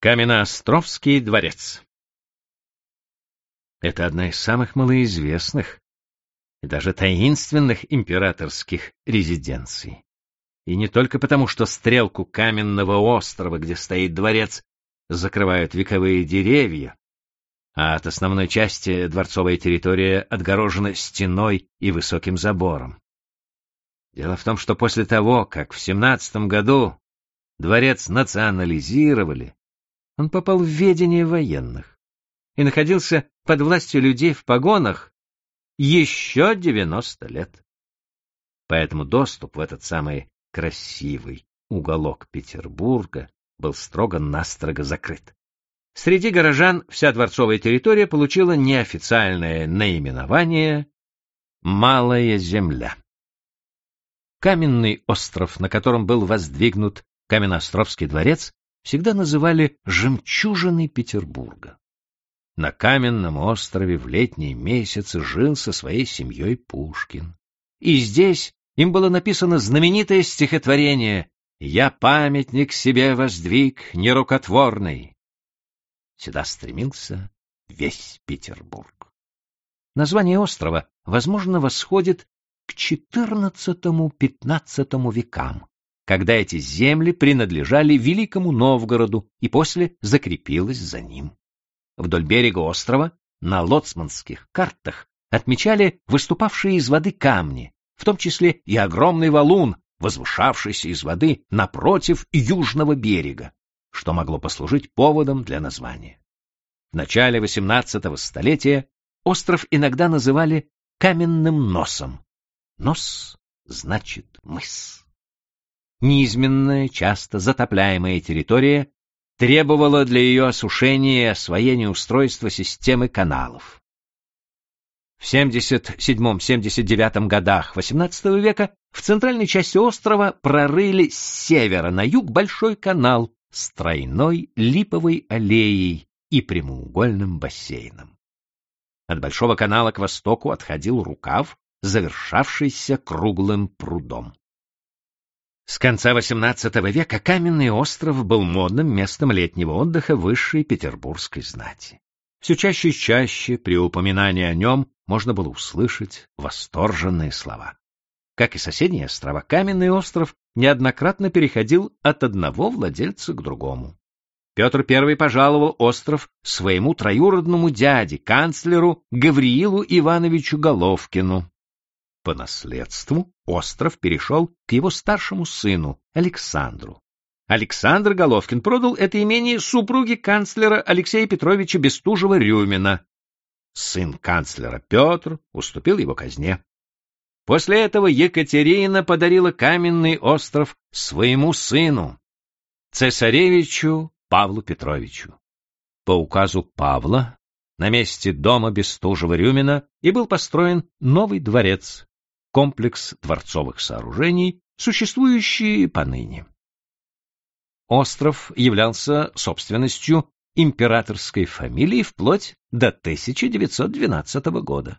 Каменноостровский дворец Это одна из самых малоизвестных и даже таинственных императорских резиденций. И не только потому, что стрелку каменного острова, где стоит дворец, закрывают вековые деревья, а от основной части дворцовая территория отгорожена стеной и высоким забором. Дело в том, что после того, как в семнадцатом году дворец национализировали, он попал в ведение военных и находился под властью людей в погонах еще девяносто лет. Поэтому доступ в этот самый красивый уголок Петербурга был строго-настрого закрыт. Среди горожан вся дворцовая территория получила неофициальное наименование «Малая земля». Каменный остров, на котором был воздвигнут Каменноостровский дворец, всегда называли «жемчужиной Петербурга». На каменном острове в летние месяцы жил со своей семьей Пушкин. И здесь им было написано знаменитое стихотворение «Я памятник себе воздвиг нерукотворный». Сюда стремился весь Петербург. Название острова, возможно, восходит к XIV-XV векам, когда эти земли принадлежали Великому Новгороду и после закрепилось за ним. Вдоль берега острова на лоцманских картах отмечали выступавшие из воды камни, в том числе и огромный валун, возвышавшийся из воды напротив южного берега что могло послужить поводом для названия. В начале XVIII столетия остров иногда называли каменным носом. Нос значит мыс. Низменная, часто затопляемая территория требовала для ее осушения и освоения устройства системы каналов. В 77-79 годах XVIII века в центральной части острова прорыли с севера на юг большой канал, с тройной липовой аллеей и прямоугольным бассейном. От Большого канала к востоку отходил рукав, завершавшийся круглым прудом. С конца XVIII века каменный остров был модным местом летнего отдыха высшей петербургской знати. Все чаще и чаще при упоминании о нем можно было услышать восторженные слова. Как и соседние острова, каменный остров неоднократно переходил от одного владельца к другому. Петр I пожаловал остров своему троюродному дяде, канцлеру Гавриилу Ивановичу Головкину. По наследству остров перешел к его старшему сыну Александру. Александр Головкин продал это имение супруге канцлера Алексея Петровича Бестужева-Рюмина. Сын канцлера Петр уступил его казне. После этого Екатерина подарила каменный остров своему сыну, цесаревичу Павлу Петровичу. По указу Павла на месте дома Бестужева-Рюмина и был построен новый дворец, комплекс дворцовых сооружений, существующий поныне. Остров являлся собственностью императорской фамилии вплоть до 1912 года.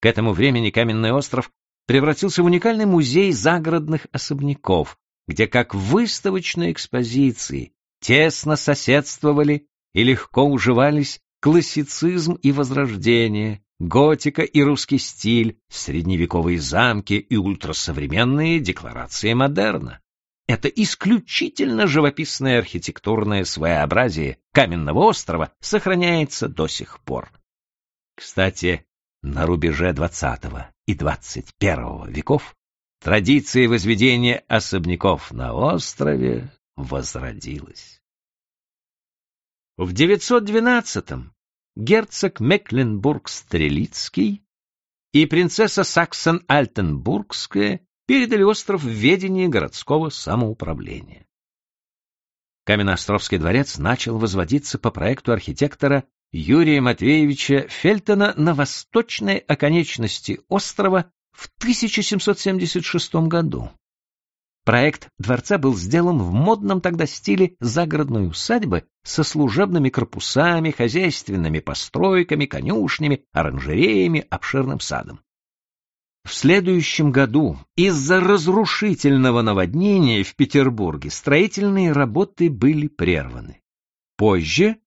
К этому времени Каменный остров превратился в уникальный музей загородных особняков, где как выставочные экспозиции тесно соседствовали и легко уживались классицизм и возрождение, готика и русский стиль, средневековые замки и ультрасовременные декларации модерна. Это исключительно живописное архитектурное своеобразие каменного острова сохраняется до сих пор. Кстати, на рубеже XX и XXI веков традиция возведения особняков на острове возродилась. В 912-м герцог Мекленбург-Стрелицкий и принцесса Саксон-Альтенбургская передали остров в ведение городского самоуправления. Каменноостровский дворец начал возводиться по проекту архитектора Юрия Матвеевича Фельтона на восточной оконечности острова в 1776 году. Проект дворца был сделан в модном тогда стиле загородной усадьбы со служебными корпусами, хозяйственными постройками, конюшнями, оранжереями, обширным садом. В следующем году из-за разрушительного наводнения в Петербурге строительные работы были прерваны. Позже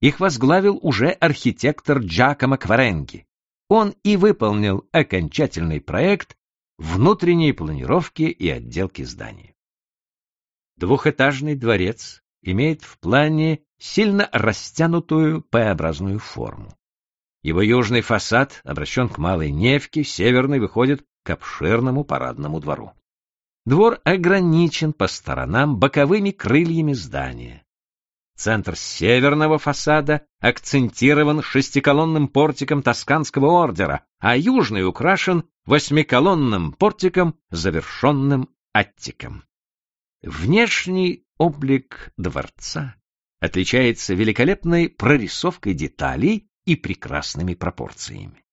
их возглавил уже архитектор Джакомо Кваренги. Он и выполнил окончательный проект внутренней планировки и отделки здания. Двухэтажный дворец имеет в плане сильно растянутую П-образную форму. Его южный фасад обращен к Малой Невке, северный выходит к обширному парадному двору. Двор ограничен по сторонам боковыми крыльями здания. Центр северного фасада акцентирован шестиколонным портиком Тосканского ордера, а южный украшен восьмиколонным портиком, завершенным аттиком. Внешний облик дворца отличается великолепной прорисовкой деталей и прекрасными пропорциями.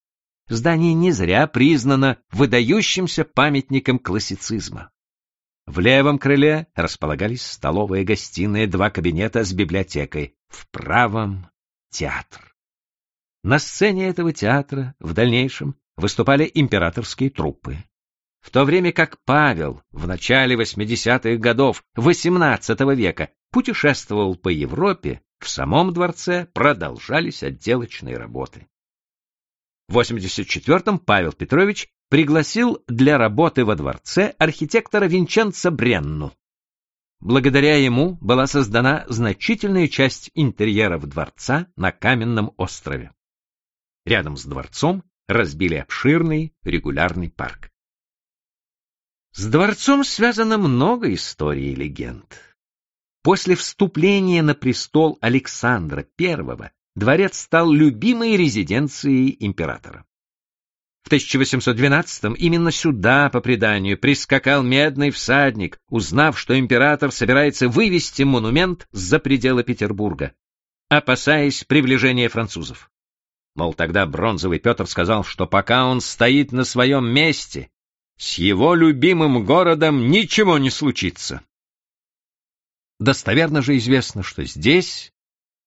Здание не зря признано выдающимся памятником классицизма. В левом крыле располагались столовая гостиная, два кабинета с библиотекой, в правом — театр. На сцене этого театра в дальнейшем выступали императорские труппы. В то время как Павел в начале 80-х годов XVIII века путешествовал по Европе, в самом дворце продолжались отделочные работы. В 84-м Павел Петрович пригласил для работы во дворце архитектора Винченцо Бренну. Благодаря ему была создана значительная часть интерьеров дворца на Каменном острове. Рядом с дворцом разбили обширный регулярный парк. С дворцом связано много историй и легенд. После вступления на престол Александра I дворец стал любимой резиденцией императора. В 1812-м именно сюда, по преданию, прискакал медный всадник, узнав, что император собирается вывести монумент за пределы Петербурга, опасаясь приближения французов. Мол, тогда бронзовый Петр сказал, что пока он стоит на своем месте, с его любимым городом ничего не случится. Достоверно же известно, что здесь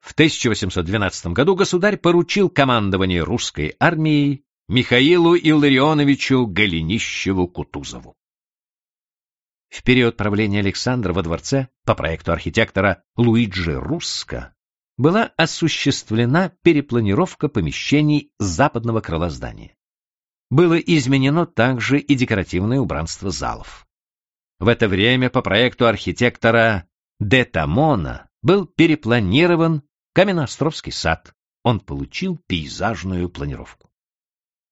в 1812 году государь поручил командование русской армией Михаилу Илларионовичу Голенищеву-Кутузову. В период правления Александра во дворце по проекту архитектора Луиджи Русско была осуществлена перепланировка помещений западного крыла здания. Было изменено также и декоративное убранство залов. В это время по проекту архитектора Де Тамона был перепланирован Каменноостровский сад. Он получил пейзажную планировку.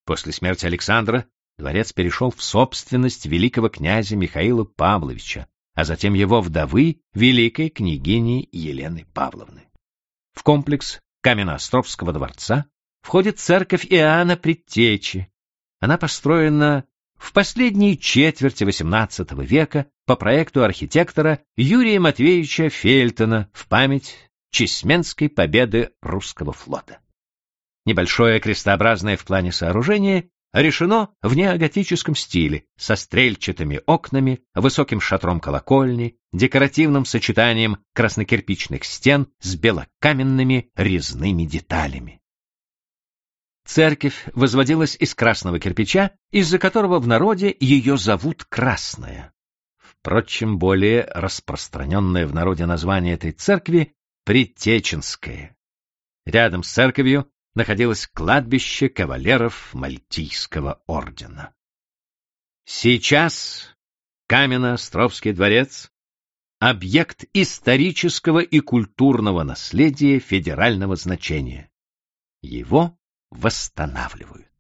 После смерти Александра дворец перешел в собственность великого князя Михаила Павловича, а затем его вдовы, великой княгини Елены Павловны. В комплекс Каменноостровского дворца входит церковь Иоанна Предтечи. Она построена в последней четверти XVIII века по проекту архитектора Юрия Матвеевича Фельтона в память Чесменской победы русского флота. Небольшое крестообразное в плане сооружение решено в неоготическом стиле, со стрельчатыми окнами, высоким шатром колокольни, декоративным сочетанием краснокирпичных стен с белокаменными резными деталями. Церковь возводилась из красного кирпича, из-за которого в народе ее зовут Красная. Впрочем, более распространенное в народе название этой церкви — Притеченская. Рядом с церковью находилось кладбище кавалеров Мальтийского ордена. Сейчас Каменно-Островский дворец — объект исторического и культурного наследия федерального значения. Его восстанавливают.